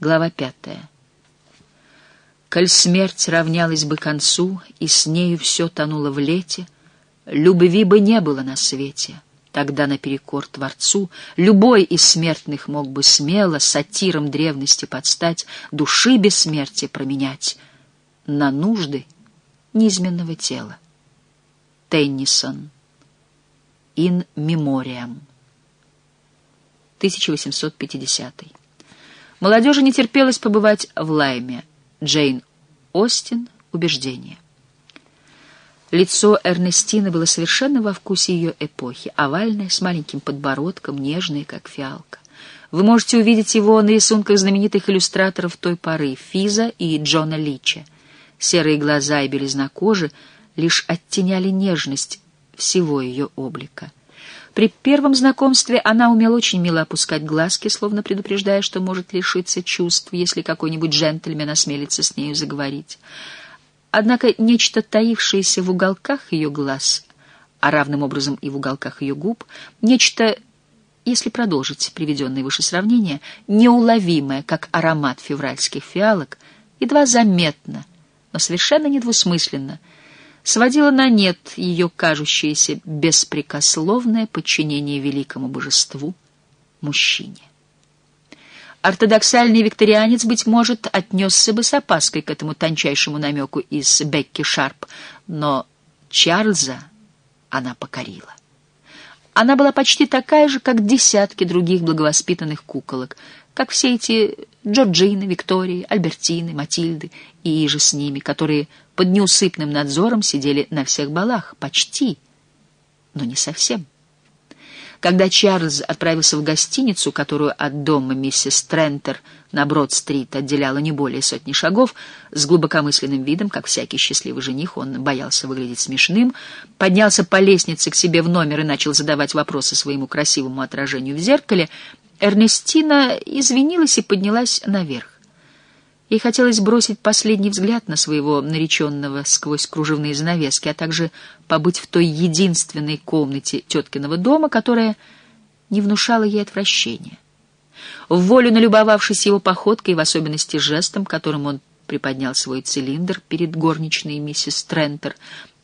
Глава пятая. Коль смерть равнялась бы концу, и с нею все тонуло в лете, любви бы не было на свете. Тогда наперекор Творцу любой из смертных мог бы смело сатиром древности подстать, души бессмертия променять на нужды низменного тела. Теннисон. In Memoriam. 1850. Молодежи не терпелось побывать в Лайме. Джейн Остин. Убеждение. Лицо Эрнестины было совершенно во вкусе ее эпохи, овальное, с маленьким подбородком, нежное, как фиалка. Вы можете увидеть его на рисунках знаменитых иллюстраторов той поры — Физа и Джона Лича. Серые глаза и белизна кожи лишь оттеняли нежность всего ее облика. При первом знакомстве она умела очень мило опускать глазки, словно предупреждая, что может лишиться чувств, если какой-нибудь джентльмен осмелится с нею заговорить. Однако нечто таившееся в уголках ее глаз, а равным образом и в уголках ее губ, нечто, если продолжить приведенное выше сравнение, неуловимое, как аромат февральских фиалок, едва заметно, но совершенно недвусмысленно — сводила на нет ее кажущееся беспрекословное подчинение великому божеству — мужчине. Ортодоксальный викторианец, быть может, отнесся бы с опаской к этому тончайшему намеку из Бекки Шарп, но Чарльза она покорила. Она была почти такая же, как десятки других благовоспитанных куколок, как все эти Джорджины, Виктории, Альбертины, Матильды и иже с ними, которые под неусыпным надзором сидели на всех балах, почти, но не совсем. Когда Чарльз отправился в гостиницу, которую от дома миссис Трентер на Брод-стрит отделяла не более сотни шагов, с глубокомысленным видом, как всякий счастливый жених, он боялся выглядеть смешным, поднялся по лестнице к себе в номер и начал задавать вопросы своему красивому отражению в зеркале, Эрнестина извинилась и поднялась наверх. Ей хотелось бросить последний взгляд на своего нареченного сквозь кружевные занавески, а также побыть в той единственной комнате теткиного дома, которая не внушала ей отвращения. В волю налюбовавшись его походкой, в особенности жестом, которым он приподнял свой цилиндр перед горничной миссис Трентер,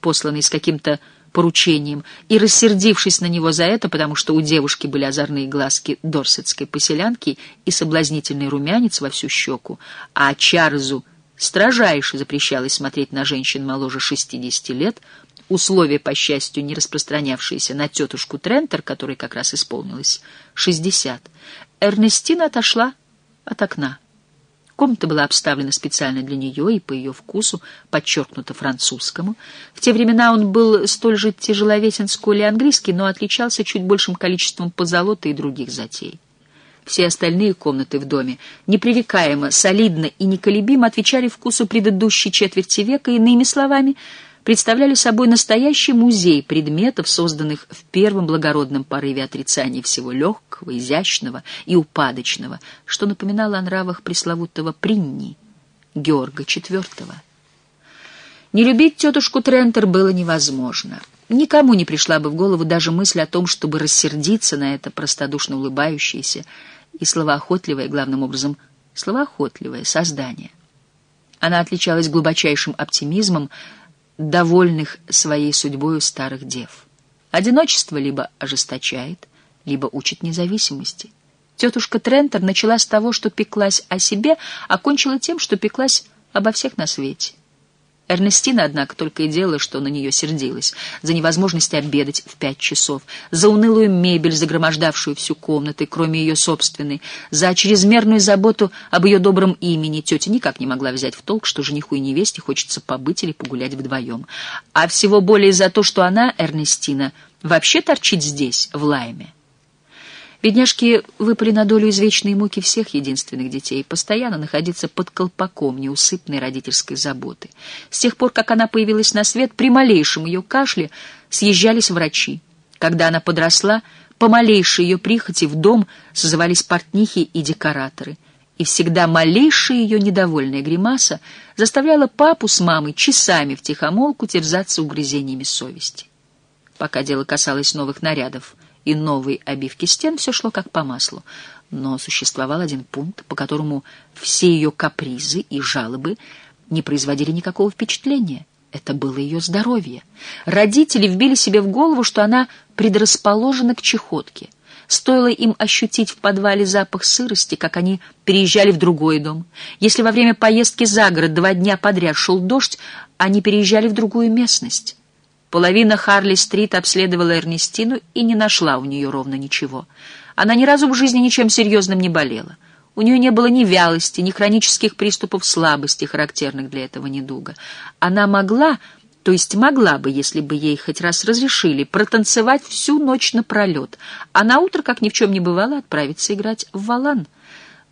посланной с каким-то поручением, и, рассердившись на него за это, потому что у девушки были озорные глазки дорсетской поселянки и соблазнительный румянец во всю щеку, а Чарльзу строжайше запрещалось смотреть на женщин моложе 60 лет, условия, по счастью, не распространявшиеся на тетушку Трентер, которой как раз исполнилось 60, Эрнестина отошла от окна. Комната была обставлена специально для нее и по ее вкусу, подчеркнуто французскому. В те времена он был столь же тяжеловесен, сколь и английский, но отличался чуть большим количеством позолоты и других затей. Все остальные комнаты в доме непререкаемо, солидно и неколебимо отвечали вкусу предыдущей четверти века, иными словами — представляли собой настоящий музей предметов, созданных в первом благородном порыве отрицания всего легкого, изящного и упадочного, что напоминало о нравах пресловутого Принни, Георга IV. Не любить тетушку Трентер было невозможно. Никому не пришла бы в голову даже мысль о том, чтобы рассердиться на это простодушно улыбающееся и словоохотливое, главным образом, словоохотливое создание. Она отличалась глубочайшим оптимизмом, довольных своей судьбою старых дев. Одиночество либо ожесточает, либо учит независимости. Тетушка Трентер начала с того, что пеклась о себе, а кончила тем, что пеклась обо всех на свете. Эрнестина, однако, только и делала, что на нее сердилась, за невозможность обедать в пять часов, за унылую мебель, загромождавшую всю комнату, кроме ее собственной, за чрезмерную заботу об ее добром имени. Тетя никак не могла взять в толк, что жениху и невесте хочется побыть или погулять вдвоем. А всего более за то, что она, Эрнестина, вообще торчит здесь, в Лайме. Бедняжки выпали на долю извечной муки всех единственных детей, постоянно находиться под колпаком неусыпной родительской заботы. С тех пор, как она появилась на свет, при малейшем ее кашле съезжались врачи. Когда она подросла, по малейшей ее прихоти в дом созывались портнихи и декораторы. И всегда малейшая ее недовольная гримаса заставляла папу с мамой часами втихомолку терзаться угрызениями совести. Пока дело касалось новых нарядов — и новой обивки стен все шло как по маслу. но существовал один пункт, по которому все ее капризы и жалобы не производили никакого впечатления. Это было ее здоровье. Родители вбили себе в голову, что она предрасположена к чехотке. Стоило им ощутить в подвале запах сырости, как они переезжали в другой дом. Если во время поездки за город два дня подряд шел дождь, они переезжали в другую местность. Половина Харли-стрит обследовала Эрнестину и не нашла у нее ровно ничего. Она ни разу в жизни ничем серьезным не болела. У нее не было ни вялости, ни хронических приступов слабости, характерных для этого недуга. Она могла, то есть могла бы, если бы ей хоть раз разрешили, протанцевать всю ночь напролет, а на утро, как ни в чем не бывало, отправиться играть в валан.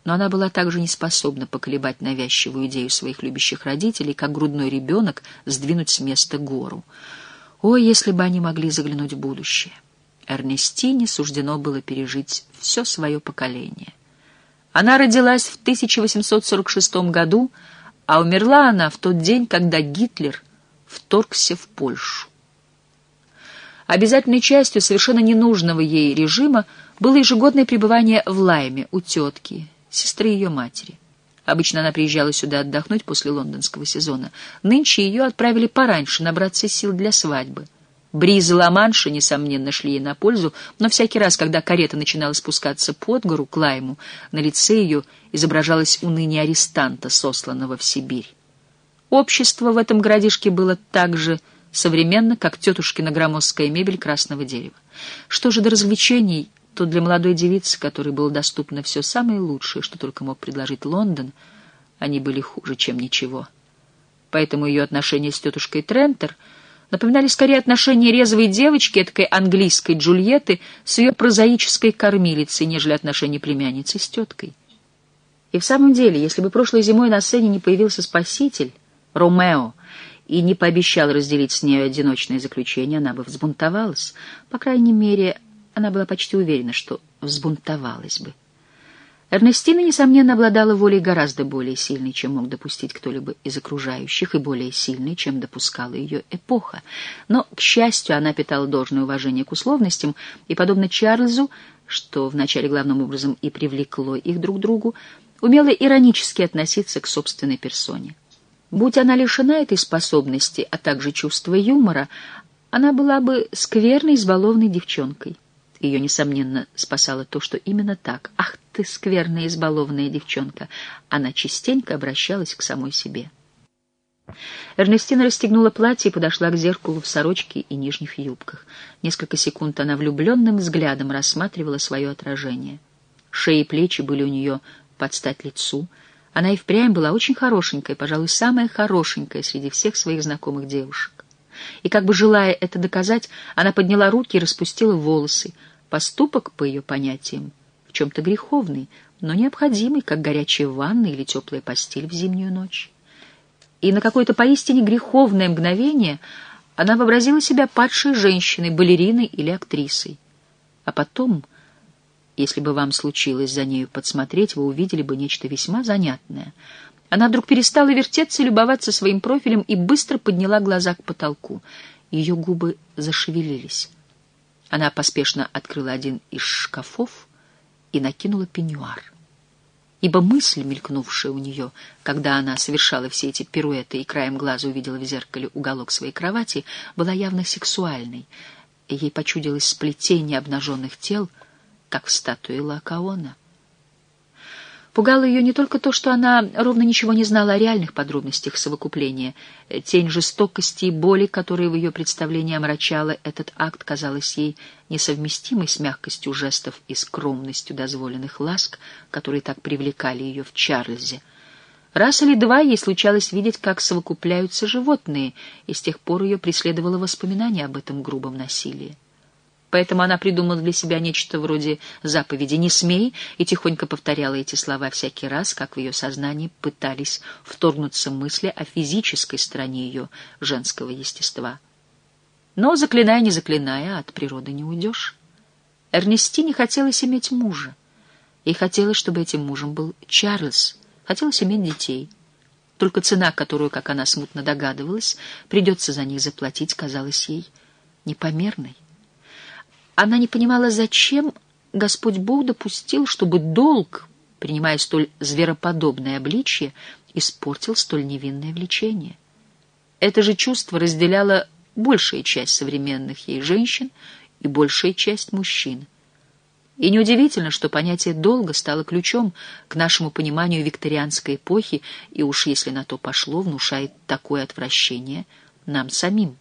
Но она была также не способна поколебать навязчивую идею своих любящих родителей, как грудной ребенок сдвинуть с места гору. О, если бы они могли заглянуть в будущее! Эрнестине суждено было пережить все свое поколение. Она родилась в 1846 году, а умерла она в тот день, когда Гитлер вторгся в Польшу. Обязательной частью совершенно ненужного ей режима было ежегодное пребывание в Лайме у тетки, сестры ее матери. Обычно она приезжала сюда отдохнуть после лондонского сезона. Нынче ее отправили пораньше набраться сил для свадьбы — Бризы Ла-Манша, несомненно, шли ей на пользу, но всякий раз, когда карета начинала спускаться под гору к Лайму, на лице ее изображалось уныние арестанта, сосланного в Сибирь. Общество в этом городишке было так же современно, как тетушкина громоздкая мебель красного дерева. Что же до развлечений, то для молодой девицы, которой было доступно все самое лучшее, что только мог предложить Лондон, они были хуже, чем ничего. Поэтому ее отношения с тетушкой Трентер — напоминали скорее отношения резвой девочки, этой английской Джульетты, с ее прозаической кормилицей, нежели отношения племянницы с теткой. И в самом деле, если бы прошлой зимой на сцене не появился спаситель, Ромео, и не пообещал разделить с нею одиночное заключение, она бы взбунтовалась. По крайней мере, она была почти уверена, что взбунтовалась бы. Эрнестина, несомненно, обладала волей гораздо более сильной, чем мог допустить кто-либо из окружающих, и более сильной, чем допускала ее эпоха. Но, к счастью, она питала должное уважение к условностям, и, подобно Чарльзу, что вначале главным образом и привлекло их друг к другу, умела иронически относиться к собственной персоне. Будь она лишена этой способности, а также чувства юмора, она была бы скверной, избалованной девчонкой. Ее, несомненно, спасало то, что именно так. «Ах ты, скверная, избалованная девчонка!» Она частенько обращалась к самой себе. Эрнестина расстегнула платье и подошла к зеркалу в сорочке и нижних юбках. Несколько секунд она влюбленным взглядом рассматривала свое отражение. Шеи и плечи были у нее под стать лицу. Она и впрямь была очень хорошенькая, пожалуй, самая хорошенькая среди всех своих знакомых девушек. И как бы желая это доказать, она подняла руки и распустила волосы, Поступок, по ее понятиям, в чем-то греховный, но необходимый, как горячая ванна или теплая постель в зимнюю ночь. И на какое-то поистине греховное мгновение она вообразила себя падшей женщиной, балериной или актрисой. А потом, если бы вам случилось за нею подсмотреть, вы увидели бы нечто весьма занятное. Она вдруг перестала вертеться и любоваться своим профилем и быстро подняла глаза к потолку. Ее губы зашевелились. Она поспешно открыла один из шкафов и накинула пеньюар. Ибо мысль, мелькнувшая у нее, когда она совершала все эти пируэты и краем глаза увидела в зеркале уголок своей кровати, была явно сексуальной, ей почудилось сплетение обнаженных тел, как в статуе Лакаона. Пугало ее не только то, что она ровно ничего не знала о реальных подробностях совокупления. Тень жестокости и боли, которая в ее представлении омрачала этот акт, казалась ей несовместимой с мягкостью жестов и скромностью дозволенных ласк, которые так привлекали ее в Чарльзе. Раз или два ей случалось видеть, как совокупляются животные, и с тех пор ее преследовало воспоминание об этом грубом насилии. Поэтому она придумала для себя нечто вроде заповеди «не смей» и тихонько повторяла эти слова всякий раз, как в ее сознании пытались вторгнуться мысли о физической стороне ее женского естества. Но, заклиная, не заклиная, от природы не уйдешь. Эрнестине хотелось иметь мужа. И хотелось, чтобы этим мужем был Чарльз. Хотелось иметь детей. Только цена, которую, как она смутно догадывалась, придется за них заплатить, казалась ей непомерной. Она не понимала, зачем, Господь Бог допустил, чтобы долг, принимая столь звероподобное обличье, испортил столь невинное влечение. Это же чувство разделяла большая часть современных ей женщин и большая часть мужчин. И неудивительно, что понятие долга стало ключом к нашему пониманию викторианской эпохи и уж если на то пошло, внушает такое отвращение нам самим.